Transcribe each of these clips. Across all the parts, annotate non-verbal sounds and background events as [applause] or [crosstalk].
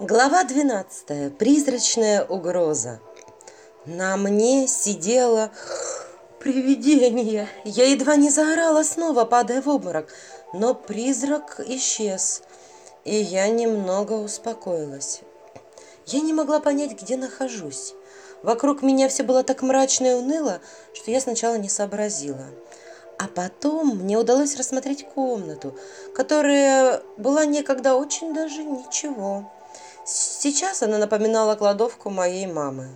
Глава 12. Призрачная угроза. На мне сидело привидение. Я едва не заорала снова, падая в обморок, но призрак исчез, и я немного успокоилась. Я не могла понять, где нахожусь. Вокруг меня все было так мрачно и уныло, что я сначала не сообразила. А потом мне удалось рассмотреть комнату, которая была некогда очень даже ничего. Сейчас она напоминала кладовку моей мамы.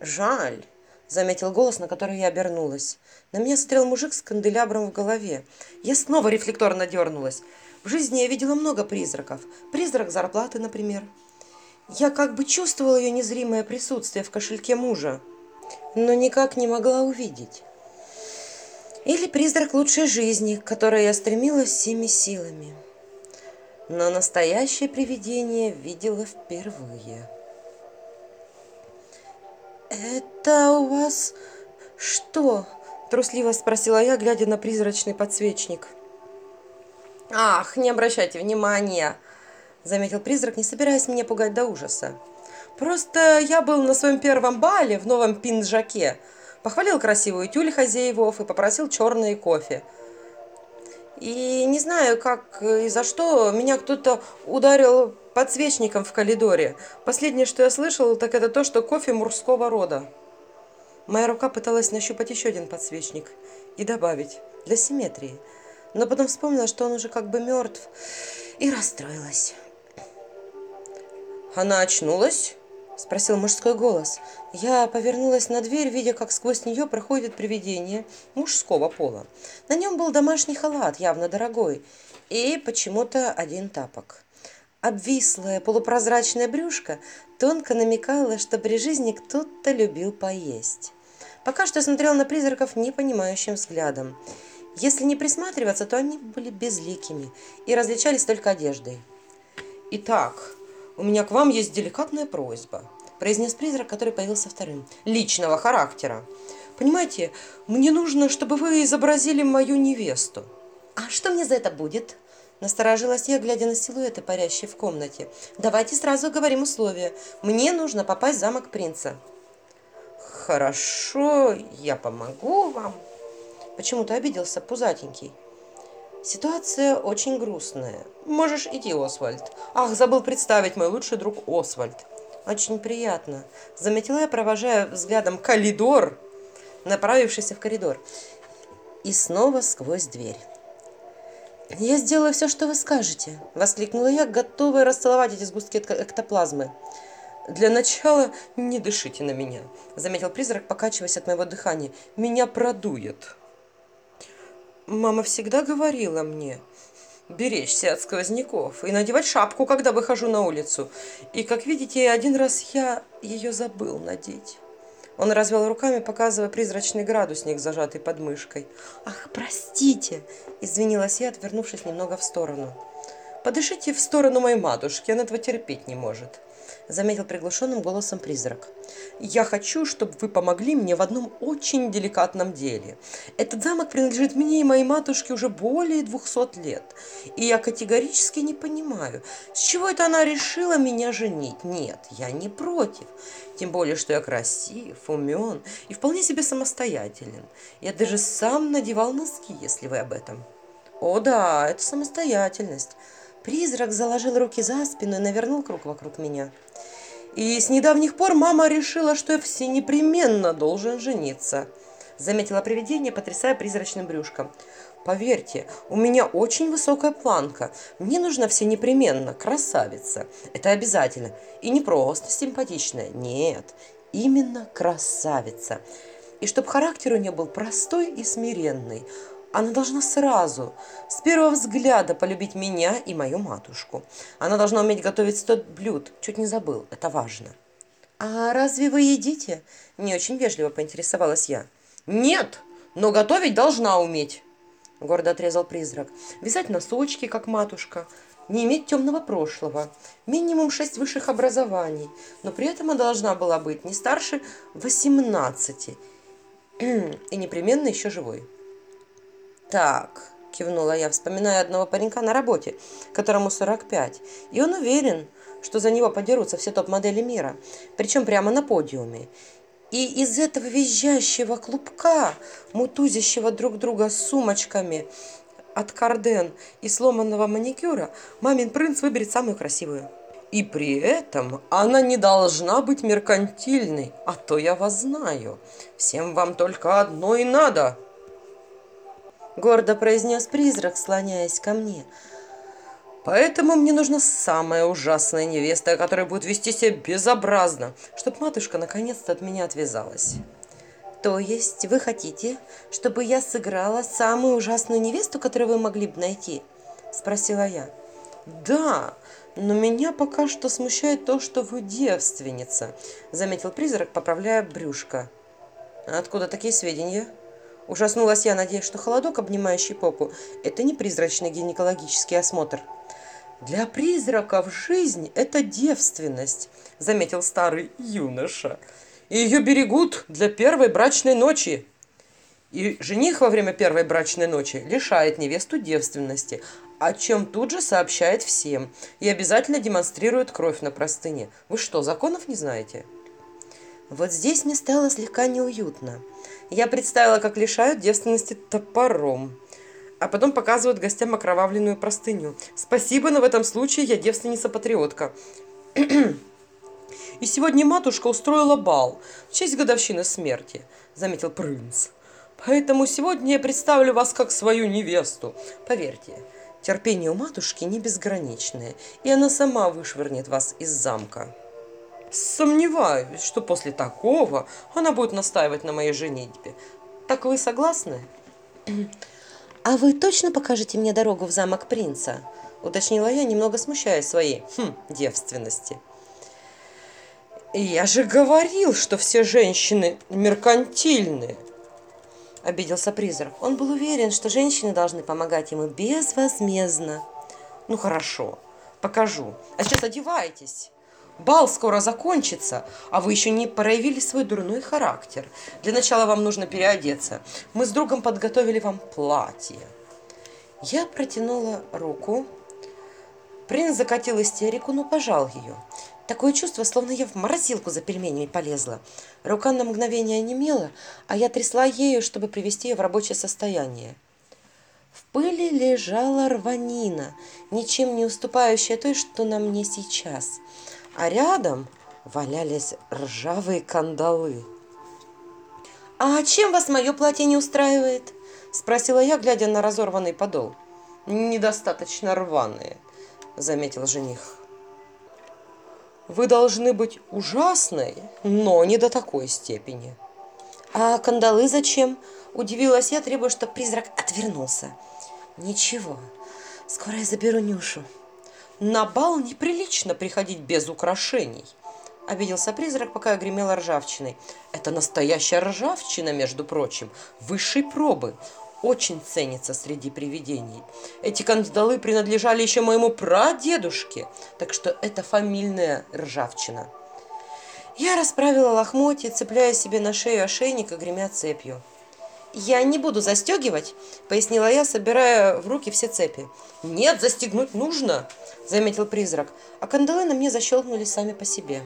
«Жаль», — заметил голос, на который я обернулась. На меня смотрел мужик с канделябром в голове. Я снова рефлекторно дернулась. В жизни я видела много призраков. Призрак зарплаты, например. Я как бы чувствовала ее незримое присутствие в кошельке мужа, но никак не могла увидеть. Или призрак лучшей жизни, к которой я стремилась всеми силами но настоящее привидение видела впервые. «Это у вас что?» – трусливо спросила я, глядя на призрачный подсвечник. «Ах, не обращайте внимания!» – заметил призрак, не собираясь меня пугать до ужаса. «Просто я был на своем первом бале в новом пинджаке, похвалил красивую тюль хозяевов и попросил черные кофе – и не знаю, как и за что, меня кто-то ударил подсвечником в коридоре. Последнее, что я слышал, так это то, что кофе мужского рода. Моя рука пыталась нащупать еще один подсвечник и добавить для симметрии. Но потом вспомнила, что он уже как бы мертв, и расстроилась. Она очнулась? Спросил мужской голос. Я повернулась на дверь, видя, как сквозь нее проходит привидение мужского пола. На нем был домашний халат, явно дорогой, и почему-то один тапок. Обвислое полупрозрачное брюшко тонко намекало, что при жизни кто-то любил поесть. Пока что смотрел на призраков непонимающим взглядом. Если не присматриваться, то они были безликими и различались только одеждой. «Итак, у меня к вам есть деликатная просьба», – произнес призрак, который появился вторым. «Личного характера. Понимаете, мне нужно, чтобы вы изобразили мою невесту». «А что мне за это будет?» Насторожилась я, глядя на силуэты, парящие в комнате. «Давайте сразу говорим условия. Мне нужно попасть в замок принца». «Хорошо, я помогу вам». Почему-то обиделся пузатенький. Ситуация очень грустная. Можешь идти, Освальд. Ах, забыл представить мой лучший друг Освальд. Очень приятно. Заметила я, провожая взглядом коридор, направившийся в коридор. И снова сквозь дверь. «Я сделаю все, что вы скажете», — воскликнула я, готовая расцеловать эти сгустки эктоплазмы. «Для начала не дышите на меня», — заметил призрак, покачиваясь от моего дыхания. «Меня продует». Мама всегда говорила мне беречься от сквозняков и надевать шапку, когда выхожу на улицу. И, как видите, один раз я ее забыл надеть. Он развел руками, показывая призрачный градусник, зажатый под мышкой. «Ах, простите!» – извинилась я, отвернувшись немного в сторону. «Подышите в сторону моей матушки, она этого терпеть не может» заметил приглушенным голосом призрак. «Я хочу, чтобы вы помогли мне в одном очень деликатном деле. Этот замок принадлежит мне и моей матушке уже более двухсот лет, и я категорически не понимаю, с чего это она решила меня женить. Нет, я не против, тем более, что я красив, умен и вполне себе самостоятелен. Я даже сам надевал носки, если вы об этом». «О да, это самостоятельность». Призрак заложил руки за спину и навернул круг вокруг меня. И с недавних пор мама решила, что я все непременно должен жениться. Заметила привидение, потрясая призрачным брюшком. Поверьте, у меня очень высокая планка. Мне нужна все непременно красавица. Это обязательно. И не просто симпатичная. Нет, именно красавица. И чтобы характер у нее был простой и смиренный. Она должна сразу, с первого взгляда полюбить меня и мою матушку. Она должна уметь готовить сто блюд. Чуть не забыл, это важно. «А разве вы едите?» – не очень вежливо поинтересовалась я. «Нет, но готовить должна уметь», – гордо отрезал призрак. «Вязать носочки, как матушка, не иметь темного прошлого, минимум шесть высших образований, но при этом она должна была быть не старше восемнадцати [clears throat] и непременно еще живой». «Так», – кивнула я, вспоминая одного паренька на работе, которому 45, и он уверен, что за него подерутся все топ-модели мира, причем прямо на подиуме. И из этого визжащего клубка, мутузящего друг друга сумочками от карден и сломанного маникюра, мамин принц выберет самую красивую. И при этом она не должна быть меркантильной, а то я вас знаю. Всем вам только одно и надо. Гордо произнес призрак, слоняясь ко мне. Поэтому мне нужна самая ужасная невеста, которая будет вести себя безобразно, чтобы матушка наконец-то от меня отвязалась. То есть вы хотите, чтобы я сыграла самую ужасную невесту, которую вы могли бы найти? Спросила я. Да, но меня пока что смущает то, что вы девственница, заметил призрак, поправляя брюшко. Откуда такие сведения? Ужаснулась я, надеясь, что холодок, обнимающий попу, это не призрачный гинекологический осмотр. «Для призраков жизнь – это девственность», – заметил старый юноша. «И ее берегут для первой брачной ночи». И жених во время первой брачной ночи лишает невесту девственности, о чем тут же сообщает всем и обязательно демонстрирует кровь на простыне. Вы что, законов не знаете? Вот здесь мне стало слегка неуютно. Я представила, как лишают девственности топором, а потом показывают гостям окровавленную простыню. Спасибо, но в этом случае я девственница-патриотка. [clears throat] И сегодня матушка устроила бал в честь годовщины смерти, заметил принц. Поэтому сегодня я представлю вас как свою невесту. Поверьте, Терпение у матушки не безграничное, и она сама вышвырнет вас из замка. Сомневаюсь, что после такого она будет настаивать на моей женитьбе. Так вы согласны? А вы точно покажете мне дорогу в замок принца? Уточнила я, немного смущаясь своей хм, девственности. Я же говорил, что все женщины меркантильные обиделся призрак. Он был уверен, что женщины должны помогать ему безвозмездно. Ну хорошо, покажу. А сейчас одевайтесь. Бал скоро закончится, а вы еще не проявили свой дурной характер. Для начала вам нужно переодеться. Мы с другом подготовили вам платье. Я протянула руку. Принц закатил истерику, но пожал ее. Такое чувство, словно я в морозилку за пельменями полезла. Рука на мгновение онемела, а я трясла ею, чтобы привести ее в рабочее состояние. В пыли лежала рванина, ничем не уступающая той, что на мне сейчас. А рядом валялись ржавые кандалы. «А чем вас мое платье не устраивает?» – спросила я, глядя на разорванный подол. «Недостаточно рваные», – заметил жених. Вы должны быть ужасной, но не до такой степени. А кандалы зачем? Удивилась я, требуя, чтобы призрак отвернулся. Ничего, скоро я заберу Нюшу. На бал неприлично приходить без украшений. Обиделся призрак, пока я гремела ржавчиной. Это настоящая ржавчина, между прочим, высшей пробы очень ценится среди привидений. Эти кандалы принадлежали еще моему прадедушке, так что это фамильная ржавчина. Я расправила лохмотья, цепляя себе на шею ошейник и гремя цепью. «Я не буду застегивать», — пояснила я, собирая в руки все цепи. «Нет, застегнуть нужно», — заметил призрак, а кандалы на мне защелкнули сами по себе.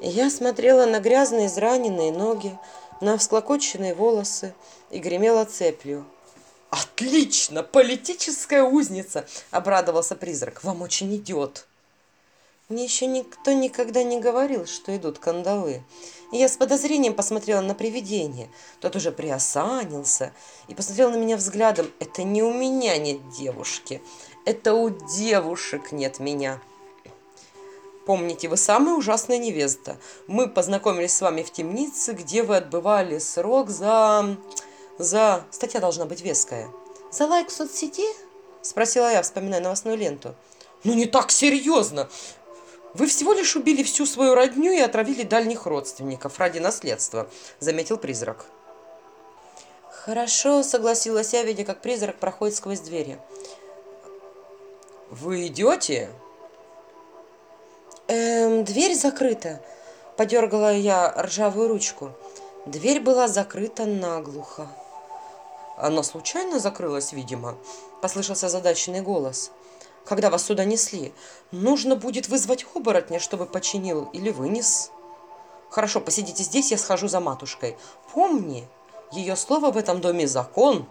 Я смотрела на грязные израненные ноги, на всклокоченные волосы и гремела цепью. «Отлично! Политическая узница!» – обрадовался призрак. «Вам очень идет!» Мне еще никто никогда не говорил, что идут кандалы. И я с подозрением посмотрела на привидение. Тот уже приосанился и посмотрел на меня взглядом. «Это не у меня нет девушки, это у девушек нет меня!» Помните, вы самая ужасная невеста. Мы познакомились с вами в темнице, где вы отбывали срок за... за... Статья должна быть веская. За лайк в соцсети? Спросила я, вспоминая новостную ленту. Ну не так серьезно. Вы всего лишь убили всю свою родню и отравили дальних родственников ради наследства, заметил призрак. Хорошо, согласилась я, видя, как призрак проходит сквозь двери. Вы идете? «Эм, дверь закрыта», – подергала я ржавую ручку. Дверь была закрыта наглухо. «Она случайно закрылась, видимо?» – послышался задаченный голос. Когда вас сюда несли. Нужно будет вызвать оборотня, чтобы починил или вынес. Хорошо, посидите здесь, я схожу за матушкой. Помни, ее слово в этом доме закон.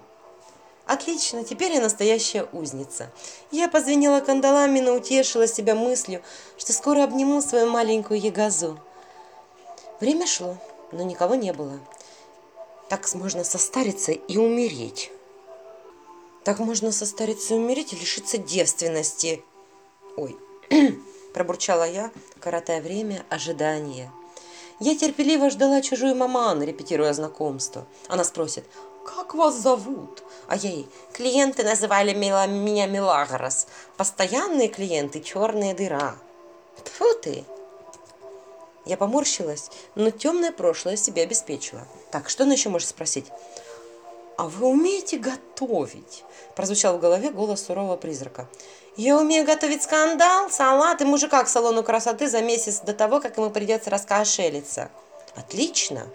Отлично, теперь я настоящая узница. Я позвенела кандалами, но утешила себя мыслью, что скоро обниму свою маленькую ягозу. Время шло, но никого не было. Так можно состариться и умереть. Так можно состариться и умереть и лишиться девственности. Ой, [clears throat] пробурчала я, коротая время ожидания. Я терпеливо ждала чужую маман, репетируя знакомство. Она спросит, как вас зовут? А я ей, клиенты называли меня Милагрос. Постоянные клиенты – черная дыра. Тьфу ты! Я поморщилась, но темное прошлое себе обеспечила. Так, что она еще может спросить? «А вы умеете готовить?» Прозвучал в голове голос сурового призрака. «Я умею готовить скандал, салат и мужика к салону красоты за месяц до того, как ему придется раскошелиться». «Отлично!»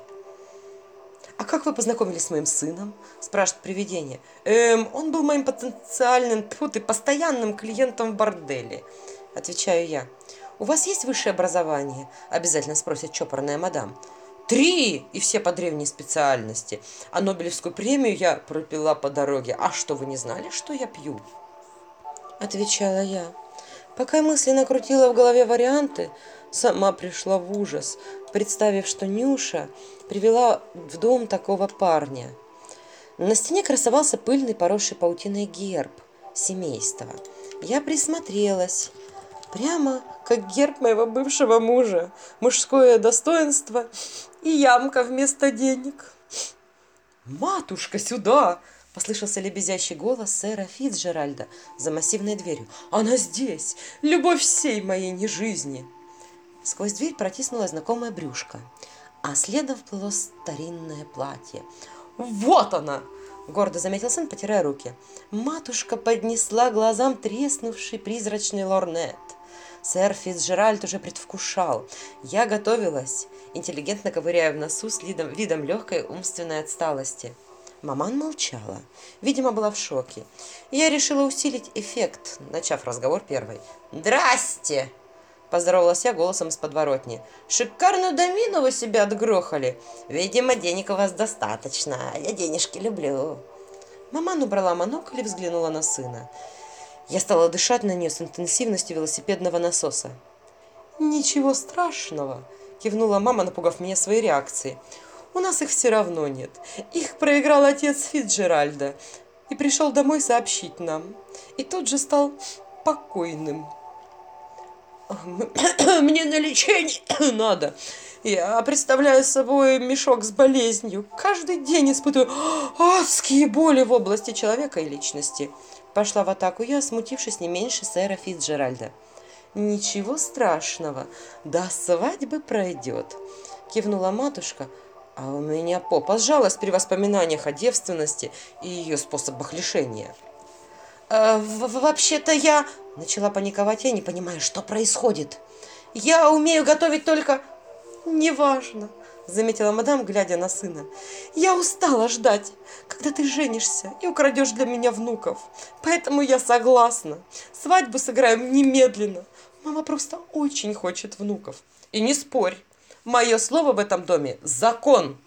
«А как вы познакомились с моим сыном?» – спрашивает привидение. «Эм, он был моим потенциальным, тьфу ты, постоянным клиентом в борделе», – отвечаю я. «У вас есть высшее образование?» – обязательно спросит чопорная мадам. Три! И все по древней специальности. А Нобелевскую премию я пропила по дороге. А что, вы не знали, что я пью? Отвечала я. Пока мысленно крутила в голове варианты, сама пришла в ужас, представив, что Нюша привела в дом такого парня. На стене красовался пыльный, поросший паутиной герб семейства. Я присмотрелась Прямо как герб моего бывшего мужа. Мужское достоинство и ямка вместо денег. «Матушка, сюда!» — послышался лебезящий голос сэра Фицджеральда за массивной дверью. «Она здесь! Любовь всей моей нежизни!» Сквозь дверь протиснула знакомая брюшка, а следом вплыло старинное платье. «Вот она!» — гордо заметил сын, потирая руки. Матушка поднесла глазам треснувший призрачный лорнет. Сэр Фицджеральд уже предвкушал. Я готовилась, интеллигентно ковыряя в носу с видом, видом легкой умственной отсталости. Маман молчала. Видимо, была в шоке. Я решила усилить эффект, начав разговор первой. «Здрасте!» Поздоровалась я голосом из подворотни. «Шикарную домину вы себе отгрохали. Видимо, денег у вас достаточно. Я денежки люблю». Маман убрала монокль и взглянула на сына. Я стала дышать на нее с интенсивностью велосипедного насоса. «Ничего страшного», – кивнула мама, напугав меня своей реакцией. «У нас их все равно нет. Их проиграл отец Фитджеральда и пришел домой сообщить нам. И тут же стал покойным». [clears throat] «Мне на лечение [clears throat] надо. Я представляю собой мешок с болезнью. Каждый день испытываю [gasps] адские боли в области человека и личности». Пошла в атаку я, смутившись не меньше сэра Фитджеральда. «Ничего страшного, до свадьбы пройдет», — кивнула матушка, а у меня попа сжалась при воспоминаниях о девственности и ее способах лишения. «Э, «Вообще-то я...» — начала паниковать я, не понимая, что происходит. «Я умею готовить только...» «Неважно», заметила мадам, глядя на сына. «Я устала ждать, когда ты женишься и украдешь для меня внуков. Поэтому я согласна. Свадьбу сыграем немедленно. Мама просто очень хочет внуков. И не спорь, мое слово в этом доме – закон!»